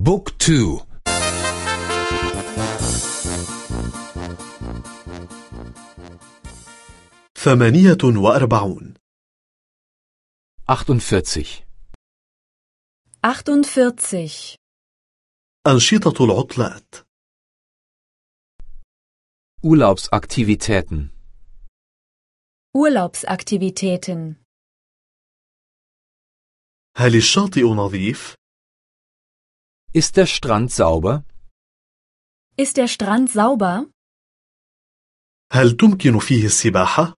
بوك تو ثمانية وأربعون 48 48. أنشطة العطلات Urlaubsaktivitäten Urlaubsaktivitäten. هل الشاطئ نظيف؟ Ist der Strand sauber? Ist der Strand sauber? هل تمكن فيه السباحة؟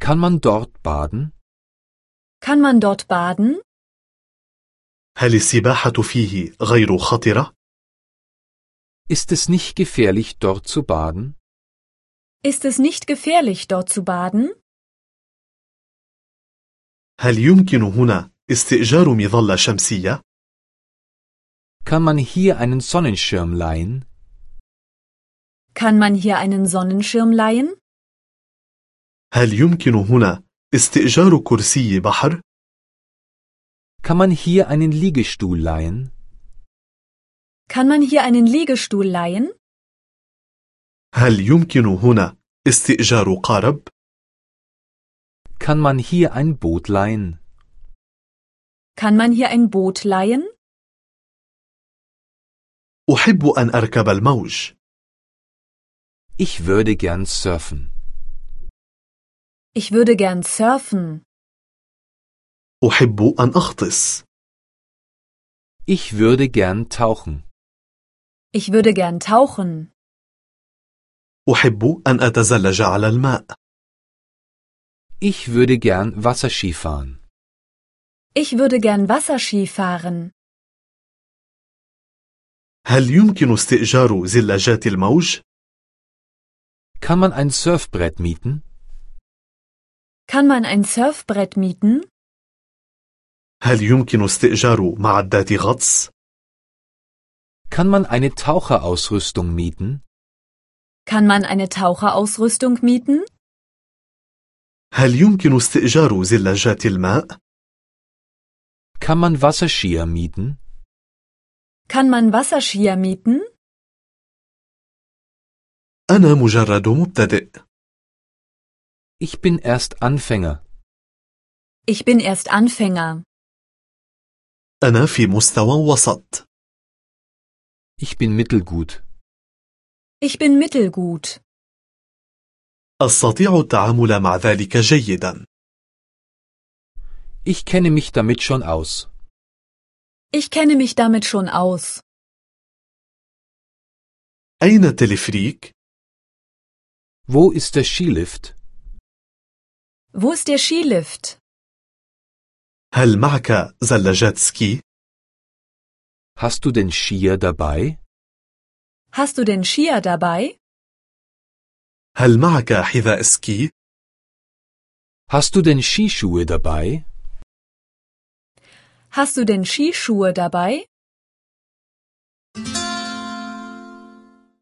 Kann man dort baden? Kann man dort baden? هل السباحة فيه غير خطرة؟ Ist es nicht gefährlich, dort zu baden? Ist es nicht gefährlich, dort zu baden? هل يمكن هنا استئجار مظلة شمسية؟ Kann man hier einen Sonnenschirm leihen? Kann man hier einen Sonnenschirm leihen? هل يمكن هنا استئجار كرسي بحر؟ Kann man hier einen Liegestuhl leihen? Kann man hier einen Liegestuhl leihen? هل يمكن هنا استئجار قارب؟ Kann man hier ein Boot leihen? Kann man hier ein Boot leihen? أحب أن أركب الموج. Ich würde gern surfen. Ich würde gern surfen. أحب أن أغطس. Ich würde gern tauchen. Ich würde gern tauchen. أحب أن أتزلج على الماء. Ich würde gern Wasserski fahren. Ich würde gern Wasserski fahren. هل يمكن استئجار زلاجات الموج؟ Kann man ein Surfbrett mieten? Kann man ein Surfbrett mieten? هل يمكن استئجار معدات غطس؟ Kann man eine Taucherausrüstung mieten? Kann man eine Taucherausrüstung mieten? هل يمكن استئجار زلاجات الماء؟ Kann man Wasserskier mieten? Kann man Wasserskier mieten? أنا مجرد مبتدئ. Ich bin erst Anfänger. Ich bin erst Anfänger. أنا في مستوى وسط. Ich bin mittelgut. Ich bin mittelgut. أستطيع التعامل مع ذلك جيدا. Ich kenne mich damit schon aus. Ich kenne mich damit schon aus. أين التلفريك؟ Wo ist der Skilift? Wo ist der Skilift? هل معك زلاجات سكي؟ Hast du den Skier dabei? Hast du den Skier dabei? هل معك حذاء سكي؟ Hast du denn Skischuhe dabei? Hast du denn Skischuhe dabei?